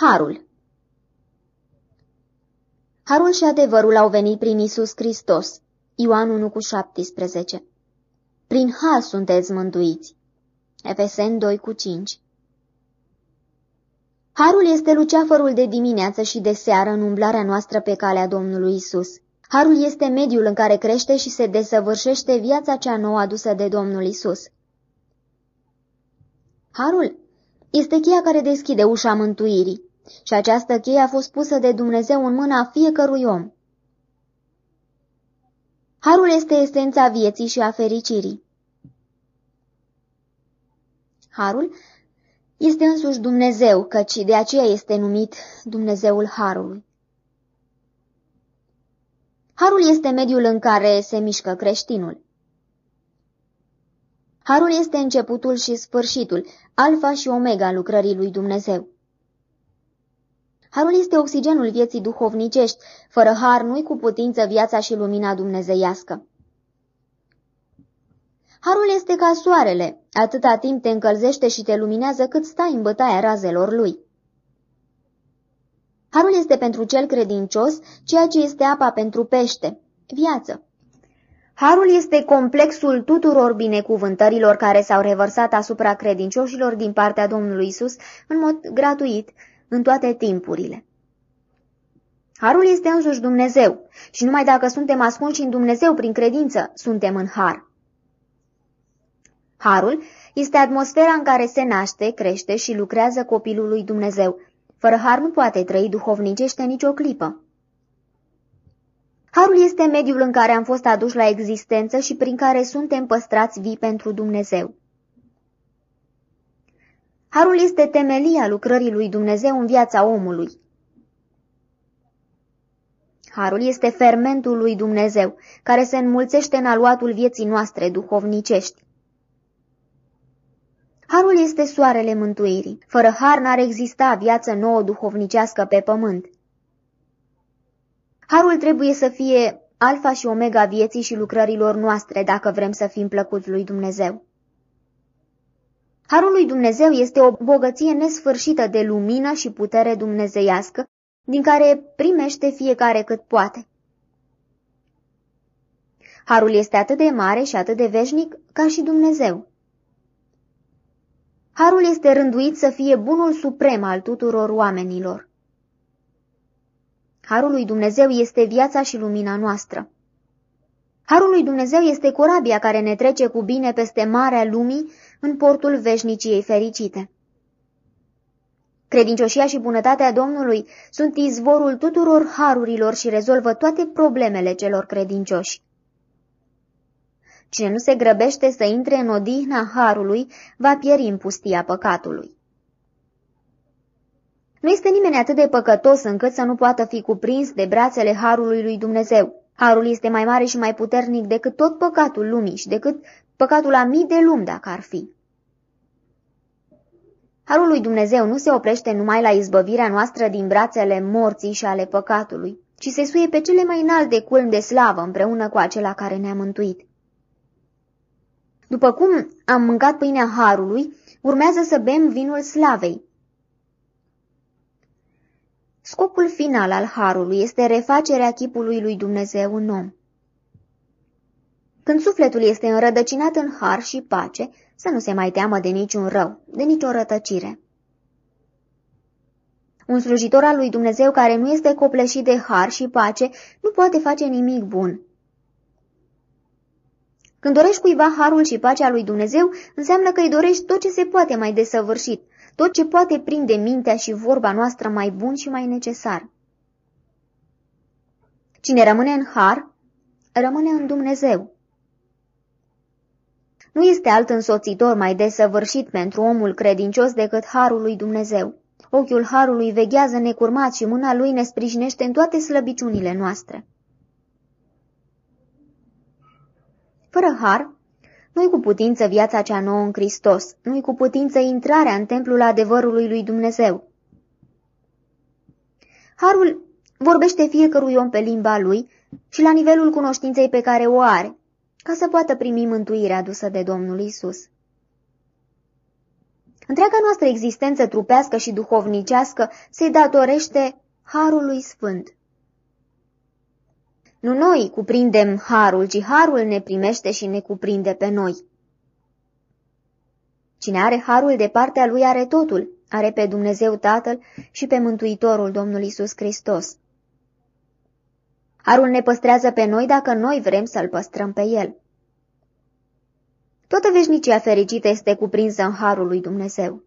Harul Harul și adevărul au venit prin Isus Hristos. Ioan 1 cu 17 Prin har sunteți mântuiți. Efesen 2 cu 5 Harul este luceafărul de dimineață și de seară în umblarea noastră pe calea Domnului Isus. Harul este mediul în care crește și se desăvârșește viața cea nouă adusă de Domnul Isus. Harul este cheia care deschide ușa mântuirii și această cheie a fost pusă de Dumnezeu în mâna fiecărui om. Harul este esența vieții și a fericirii. Harul este însuși Dumnezeu, căci de aceea este numit Dumnezeul Harului. Harul este mediul în care se mișcă creștinul. Harul este începutul și sfârșitul, alfa și omega lucrării lui Dumnezeu. Harul este oxigenul vieții duhovnicești, fără har nu-i cu putință viața și lumina dumnezeiască. Harul este ca soarele, atâta timp te încălzește și te luminează cât stai în bătaia razelor lui. Harul este pentru cel credincios ceea ce este apa pentru pește, viață. Harul este complexul tuturor binecuvântărilor care s-au revărsat asupra credincioșilor din partea Domnului Isus în mod gratuit, în toate timpurile. Harul este însuși Dumnezeu și numai dacă suntem ascunși în Dumnezeu prin credință, suntem în har. Harul este atmosfera în care se naște, crește și lucrează copilul lui Dumnezeu. Fără har nu poate trăi duhovnicește nicio clipă. Harul este mediul în care am fost aduși la existență și prin care suntem păstrați vii pentru Dumnezeu. Harul este temelia lucrării lui Dumnezeu în viața omului. Harul este fermentul lui Dumnezeu, care se înmulțește în aluatul vieții noastre duhovnicești. Harul este soarele mântuirii. Fără har n-ar exista viață nouă duhovnicească pe pământ. Harul trebuie să fie alfa și omega vieții și lucrărilor noastre dacă vrem să fim plăcuți lui Dumnezeu. Harul lui Dumnezeu este o bogăție nesfârșită de lumină și putere dumnezeiască, din care primește fiecare cât poate. Harul este atât de mare și atât de veșnic ca și Dumnezeu. Harul este rânduit să fie bunul suprem al tuturor oamenilor. Harul lui Dumnezeu este viața și lumina noastră. Harul lui Dumnezeu este corabia care ne trece cu bine peste marea lumii în portul veșniciei fericite. Credincioșia și bunătatea Domnului sunt izvorul tuturor harurilor și rezolvă toate problemele celor credincioși. Cine nu se grăbește să intre în odihna harului, va pieri în pustia păcatului. Nu este nimeni atât de păcătos încât să nu poată fi cuprins de brațele harului lui Dumnezeu. Harul este mai mare și mai puternic decât tot păcatul lumii și decât păcatul a mii de lumi dacă ar fi. Harul lui Dumnezeu nu se oprește numai la izbăvirea noastră din brațele morții și ale păcatului, ci se suie pe cele mai înalte culmi de slavă împreună cu acela care ne-a mântuit. După cum am mâncat pâinea Harului, urmează să bem vinul slavei. Scopul final al Harului este refacerea chipului lui Dumnezeu în om. Când sufletul este înrădăcinat în har și pace, să nu se mai teamă de niciun rău, de nicio rătăcire. Un slujitor al lui Dumnezeu care nu este copleșit de har și pace nu poate face nimic bun. Când dorești cuiva harul și pacea lui Dumnezeu, înseamnă că îi dorești tot ce se poate mai desăvârșit, tot ce poate prinde mintea și vorba noastră mai bun și mai necesar. Cine rămâne în har, rămâne în Dumnezeu. Nu este alt însoțitor mai desăvârșit pentru omul credincios decât harul lui Dumnezeu. Ochiul harului veghează necurmat și mâna lui ne sprijinește în toate slăbiciunile noastre. Fără har, nu-i cu putință viața cea nouă în Hristos, nu-i cu putință intrarea în templul adevărului lui Dumnezeu. Harul vorbește fiecărui om pe limba lui și la nivelul cunoștinței pe care o are, ca să poată primi mântuirea adusă de Domnul Isus. Întreaga noastră existență trupească și duhovnicească se datorește Harului Sfânt. Nu noi cuprindem Harul, ci Harul ne primește și ne cuprinde pe noi. Cine are Harul de partea lui are totul, are pe Dumnezeu Tatăl și pe Mântuitorul Domnul Isus Hristos. Harul ne păstrează pe noi dacă noi vrem să-l păstrăm pe el. Toată veșnicia fericită este cuprinsă în Harul lui Dumnezeu.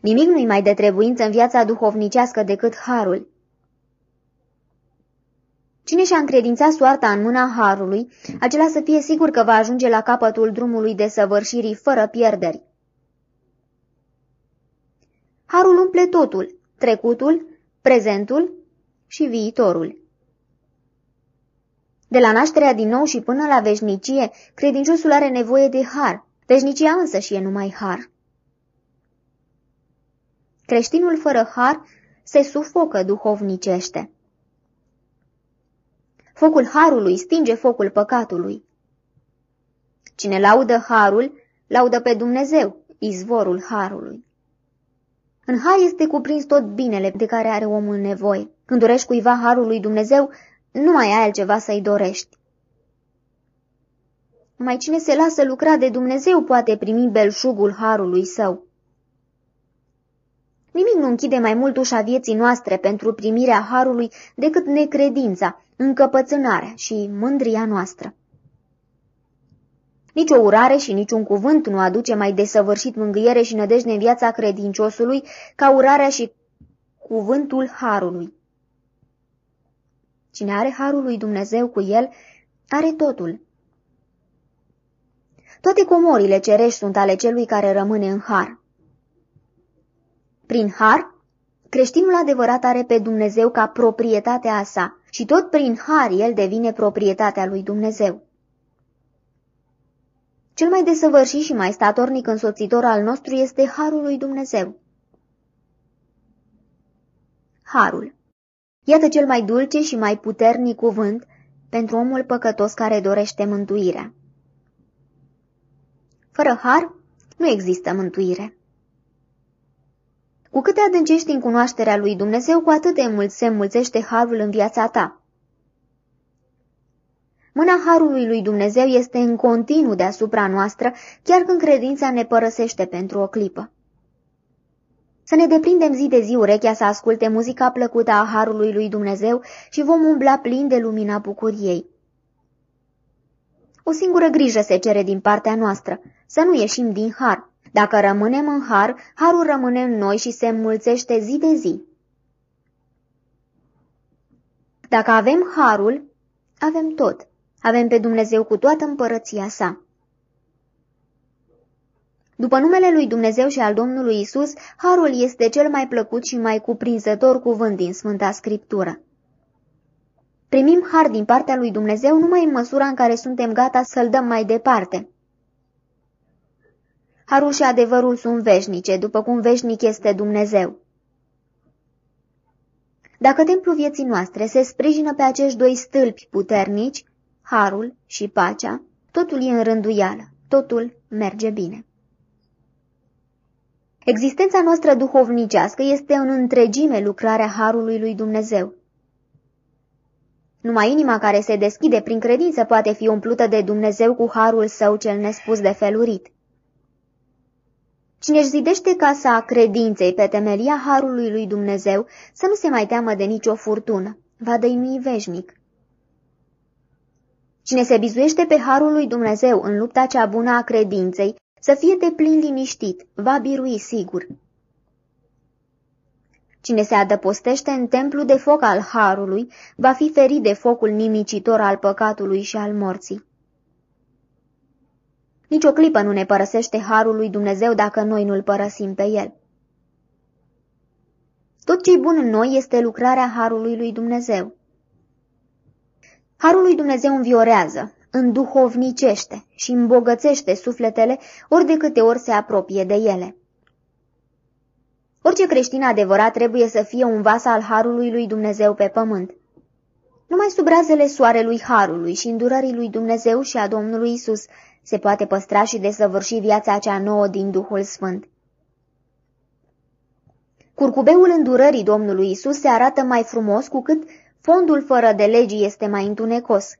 Nimic nu-i mai de trebuință în viața duhovnicească decât Harul. Cine și-a încredințat soarta în mâna Harului, acela să fie sigur că va ajunge la capătul drumului de săvârșirii fără pierderi. Harul umple totul, trecutul, prezentul și viitorul. De la nașterea din nou și până la veșnicie, credinciosul are nevoie de har, veșnicia însă și e numai har. Creștinul fără har se sufocă duhovnicește. Focul harului stinge focul păcatului. Cine laudă harul, laudă pe Dumnezeu, izvorul harului. În har este cuprins tot binele de care are omul nevoie. Când dorești cuiva harul lui Dumnezeu, nu mai ai altceva să-i dorești. Mai cine se lasă lucra de Dumnezeu poate primi belșugul harului său. Nimic nu închide mai mult ușa vieții noastre pentru primirea harului decât necredința, încăpățânarea și mândria noastră. Nici o urare și niciun cuvânt nu aduce mai desăvârșit mângâiere și nădejde în viața credinciosului ca urarea și cuvântul harului. Cine are harul lui Dumnezeu cu el, are totul. Toate comorile cerești sunt ale celui care rămâne în har. Prin har, creștinul adevărat are pe Dumnezeu ca proprietatea sa și tot prin har el devine proprietatea lui Dumnezeu. Cel mai desăvârșit și mai statornic însoțitor al nostru este harul lui Dumnezeu. Harul. Iată cel mai dulce și mai puternic cuvânt pentru omul păcătos care dorește mântuirea. Fără har, nu există mântuire. Cu cât te adâncești în cunoașterea lui Dumnezeu, cu atât de mult se înmulțește harul în viața ta. Mâna harului lui Dumnezeu este în continuu deasupra noastră, chiar când credința ne părăsește pentru o clipă. Să ne deprindem zi de zi urechea să asculte muzica plăcută a harului lui Dumnezeu și vom umbla plin de lumina bucuriei. O singură grijă se cere din partea noastră, să nu ieșim din har. Dacă rămânem în har, harul rămâne în noi și se înmulțește zi de zi. Dacă avem harul, avem tot. Avem pe Dumnezeu cu toată împărăția sa. După numele lui Dumnezeu și al Domnului Isus, harul este cel mai plăcut și mai cuprinzător cuvânt din Sfânta Scriptură. Primim har din partea lui Dumnezeu numai în măsura în care suntem gata să-l dăm mai departe. Harul și adevărul sunt veșnice, după cum veșnic este Dumnezeu. Dacă templul vieții noastre se sprijină pe acești doi stâlpi puternici, harul și pacea, totul e în rânduială, totul merge bine. Existența noastră duhovnicească este în întregime lucrarea Harului lui Dumnezeu. Numai inima care se deschide prin credință poate fi umplută de Dumnezeu cu Harul său cel nespus de felurit. Cine își zidește casa credinței pe temelia Harului lui Dumnezeu, să nu se mai teamă de nicio furtună, va dăinui veșnic. Cine se bizuiește pe Harul lui Dumnezeu în lupta cea bună a credinței, să fie de plin liniștit, va birui sigur. Cine se adăpostește în templu de foc al Harului, va fi ferit de focul nimicitor al păcatului și al morții. Nici o clipă nu ne părăsește Harul lui Dumnezeu dacă noi nu-l părăsim pe el. Tot ce-i bun în noi este lucrarea Harului lui Dumnezeu. Harul lui Dumnezeu înviorează, înduhovnicește și îmbogățește sufletele ori de câte ori se apropie de ele. Orice creștin adevărat trebuie să fie un vas al Harului lui Dumnezeu pe pământ. Numai sub razele soarelui Harului și îndurării lui Dumnezeu și a Domnului Isus se poate păstra și desăvârși viața cea nouă din Duhul Sfânt. Curcubeul îndurării Domnului Isus se arată mai frumos cu cât fondul fără de legii este mai întunecos.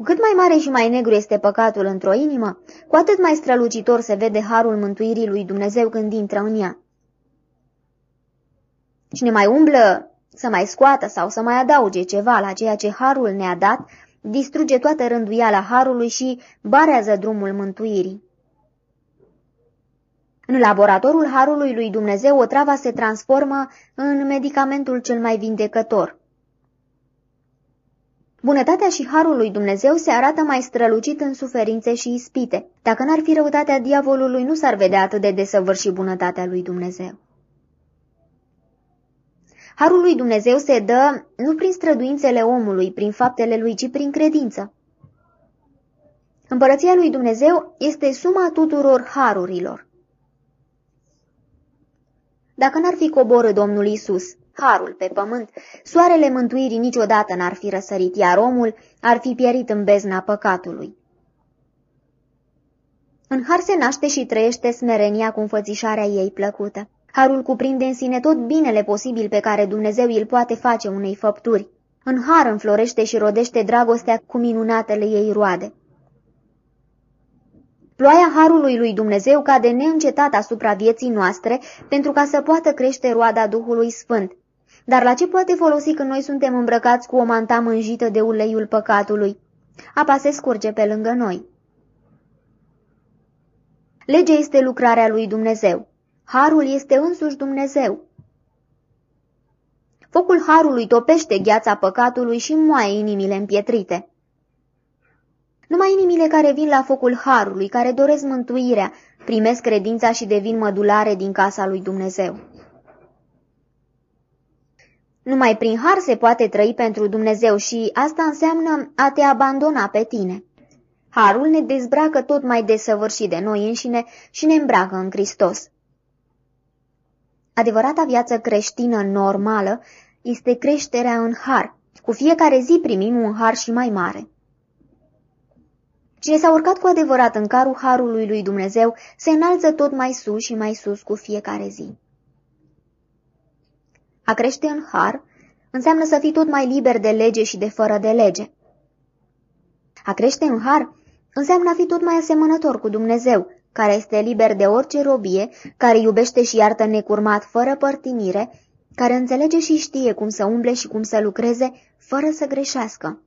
Cu cât mai mare și mai negru este păcatul într-o inimă, cu atât mai strălucitor se vede harul mântuirii lui Dumnezeu când intră în ea. Cine mai umblă să mai scoată sau să mai adauge ceva la ceea ce harul ne-a dat, distruge toată rânduiala harului și barează drumul mântuirii. În laboratorul harului lui Dumnezeu, o travă se transformă în medicamentul cel mai vindecător. Bunătatea și harul lui Dumnezeu se arată mai strălucit în suferințe și ispite. Dacă n-ar fi răutatea diavolului, nu s-ar vedea atât de desăvârșit bunătatea lui Dumnezeu. Harul lui Dumnezeu se dă nu prin străduințele omului, prin faptele lui, ci prin credință. Împărăția lui Dumnezeu este suma tuturor harurilor. Dacă n-ar fi coborât Domnul Isus, harul pe pământ, soarele mântuirii niciodată n-ar fi răsărit, iar omul ar fi pierit în bezna păcatului. În har se naște și trăiește smerenia cu înfățișarea ei plăcută. Harul cuprinde în sine tot binele posibil pe care Dumnezeu îl poate face unei făpturi. În har înflorește și rodește dragostea cu minunatele ei roade. Ploaia harului lui Dumnezeu cade neîncetat asupra vieții noastre pentru ca să poată crește roada Duhului Sfânt. Dar la ce poate folosi când noi suntem îmbrăcați cu o manta mânjită de uleiul păcatului? Apa se scurge pe lângă noi. Legea este lucrarea lui Dumnezeu. Harul este însuși Dumnezeu. Focul harului topește gheața păcatului și moaie inimile împietrite. Numai inimile care vin la focul harului, care doresc mântuirea, primesc credința și devin mădulare din casa lui Dumnezeu. Numai prin har se poate trăi pentru Dumnezeu și asta înseamnă a te abandona pe tine. Harul ne dezbracă tot mai desăvârșit de noi înșine și ne îmbracă în Hristos. Adevărata viață creștină normală este creșterea în har. Cu fiecare zi primim un har și mai mare. Cine s-a urcat cu adevărat în carul harului lui Dumnezeu se înalță tot mai sus și mai sus cu fiecare zi. A crește în har înseamnă să fii tot mai liber de lege și de fără de lege. A crește în har înseamnă a fi tot mai asemănător cu Dumnezeu, care este liber de orice robie, care iubește și iartă necurmat fără părtinire, care înțelege și știe cum să umble și cum să lucreze fără să greșească.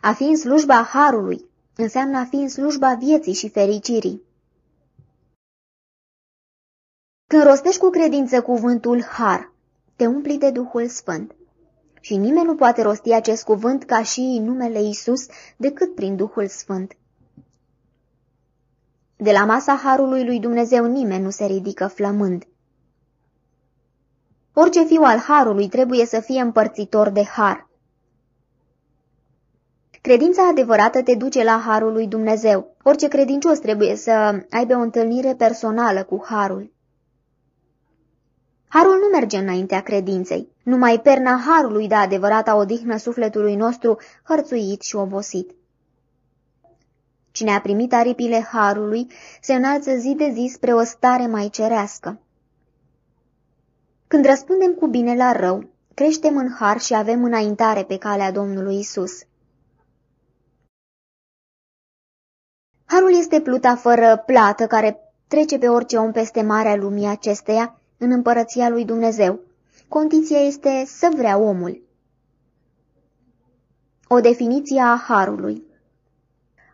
A fi în slujba Harului înseamnă a fi în slujba vieții și fericirii. Când rostești cu credință cuvântul Har, te umpli de Duhul Sfânt. Și nimeni nu poate rosti acest cuvânt ca și numele Isus decât prin Duhul Sfânt. De la masa Harului lui Dumnezeu nimeni nu se ridică flămând. Orice fiu al Harului trebuie să fie împărțitor de Har. Credința adevărată te duce la Harul lui Dumnezeu. Orice credincios trebuie să aibă o întâlnire personală cu Harul. Harul nu merge înaintea credinței. Numai perna Harului dă adevărata odihnă sufletului nostru hărțuit și obosit. Cine a primit aripile Harului se înalță zi de zi spre o stare mai cerească. Când răspundem cu bine la rău, creștem în har și avem înaintare pe calea Domnului Isus. Harul este pluta fără plată care trece pe orice om peste marea lumii acesteia în împărăția lui Dumnezeu. Condiția este să vrea omul. O definiție a Harului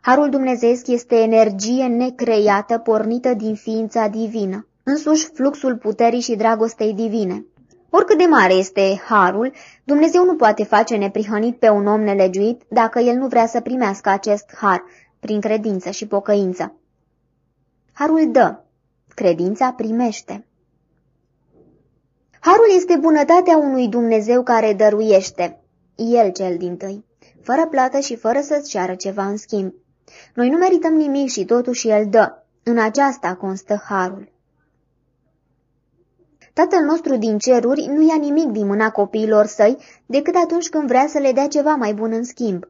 Harul dumnezeesc este energie necreiată pornită din ființa divină, însuși fluxul puterii și dragostei divine. Oricât de mare este harul, Dumnezeu nu poate face neprihănit pe un om nelegiuit dacă el nu vrea să primească acest har, prin credință și pocăință. Harul dă, credința primește. Harul este bunătatea unui Dumnezeu care dăruiește, El cel din tâi, fără plată și fără să-ți ceară ceva în schimb. Noi nu merităm nimic și totuși El dă. În aceasta constă Harul. Tatăl nostru din ceruri nu ia nimic din mâna copiilor săi decât atunci când vrea să le dea ceva mai bun în schimb.